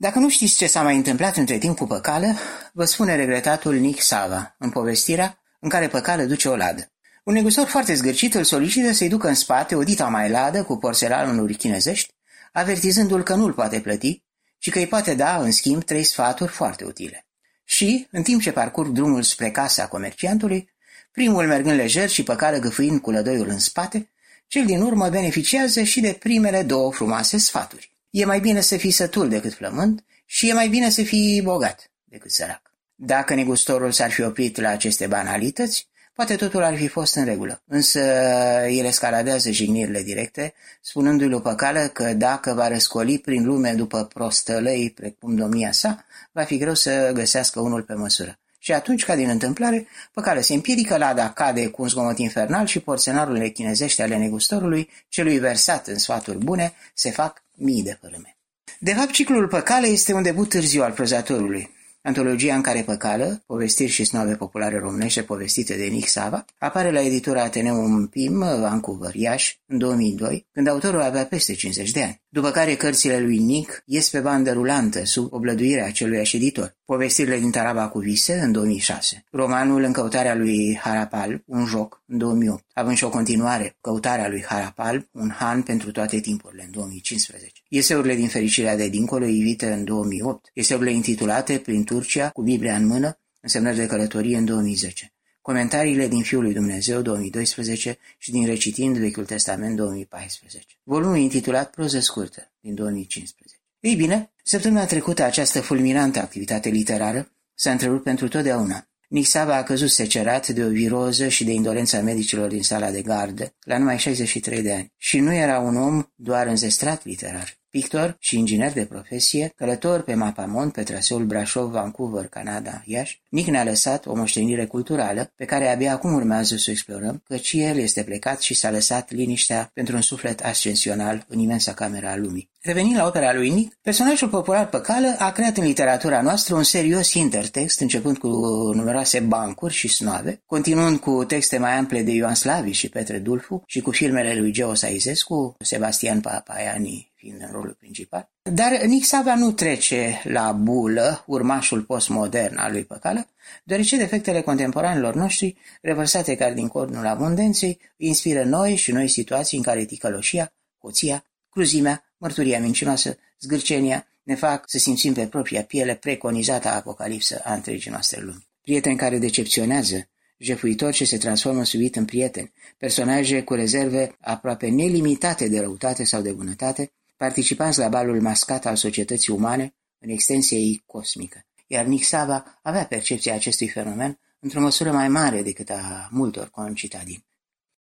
Dacă nu știți ce s-a mai întâmplat între timp cu păcală, vă spune regretatul Nick Sava, în povestirea în care păcală duce o ladă. Un negustor foarte zgârcit îl solicită să-i ducă în spate o dita mai ladă cu porțelanuri chinezești, avertizându-l că nu-l poate plăti, ci că îi poate da, în schimb, trei sfaturi foarte utile. Și, în timp ce parcurg drumul spre casa comerciantului, primul mergând lejer și păcală gâfâind cu lădoiul în spate, cel din urmă beneficiază și de primele două frumoase sfaturi. E mai bine să fii sătul decât flământ și e mai bine să fii bogat decât sărac. Dacă negustorul s-ar fi oprit la aceste banalități, poate totul ar fi fost în regulă. Însă el escaladează jignirile directe, spunându-i lui Păcală că dacă va răscoli prin lume după prostălăi precum domnia sa, va fi greu să găsească unul pe măsură. Și atunci, ca din întâmplare, Păcală se împiedică, lada cade cu un zgomot infernal și porțenarurile chinezești ale negustorului, celui versat în sfaturi bune, se fac mii de părâme. De fapt, ciclul Păcală este un debut târziu al prozatorului. Antologia în care păcală, povestiri și snove populare românește povestite de Nick Sava, apare la editura Ateneum Pim, Vancouver, Iași, în 2002, când autorul avea peste 50 de ani. După care cărțile lui Nick ies pe bandă rulantă sub oblăduirea acelui editor. Povestirile din Taraba cu vise în 2006. Romanul În căutarea lui Harapal, un joc, în 2008, având și o continuare, Căutarea lui Harapal, un han pentru toate timpurile, în 2015. Eseurile din Fericirea de dincolo, ivite în 2008. Eseurile intitulate Prin Turcia, cu Biblia în mână, însemnări de călătorie în 2010. Comentariile din Fiul lui Dumnezeu 2012 și din Recitind Vechiul Testament 2014. Volumul intitulat Proză scurtă din 2015. Ei bine, săptămâna trecută această fulminantă activitate literară s-a întrerupt pentru totdeauna. Nixava a căzut secerat de o viroză și de indolența medicilor din sala de gardă, la numai 63 de ani. Și nu era un om doar înzestrat literar. Pictor și inginer de profesie, călător pe mapamont pe traseul Brașov, Vancouver, Canada, Iași, Nic ne-a lăsat o moștenire culturală pe care abia acum urmează să o explorăm, căci el este plecat și s-a lăsat liniștea pentru un suflet ascensional în imensa camera a lumii. Revenind la opera lui Nic, personajul popular Păcală a creat în literatura noastră un serios intertext, începând cu numeroase bancuri și snoave, continuând cu texte mai ample de Ioan Slavi și Petre Dulfu și cu filmele lui Geo Saizescu, Sebastian Papaiani fiind în rolul principal. Dar Nixava nu trece la bulă, urmașul postmodern al lui Păcală, deoarece defectele contemporanilor noștri, revărsate ca din cornul abundenței, inspiră noi și noi situații în care ticăloșia, hoția, cruzimea, mărturia mincinoasă, zgârcenia, ne fac să simțim pe propria piele preconizata apocalipsă a întregii noastre lumi. Prieteni care decepționează, jefuitori ce se transformă subit în prieteni, personaje cu rezerve aproape nelimitate de răutate sau de bunătate, participanți la balul mascat al societății umane în extensie ei cosmică, iar Nick Sava avea percepția acestui fenomen într-o măsură mai mare decât a multor concitadini.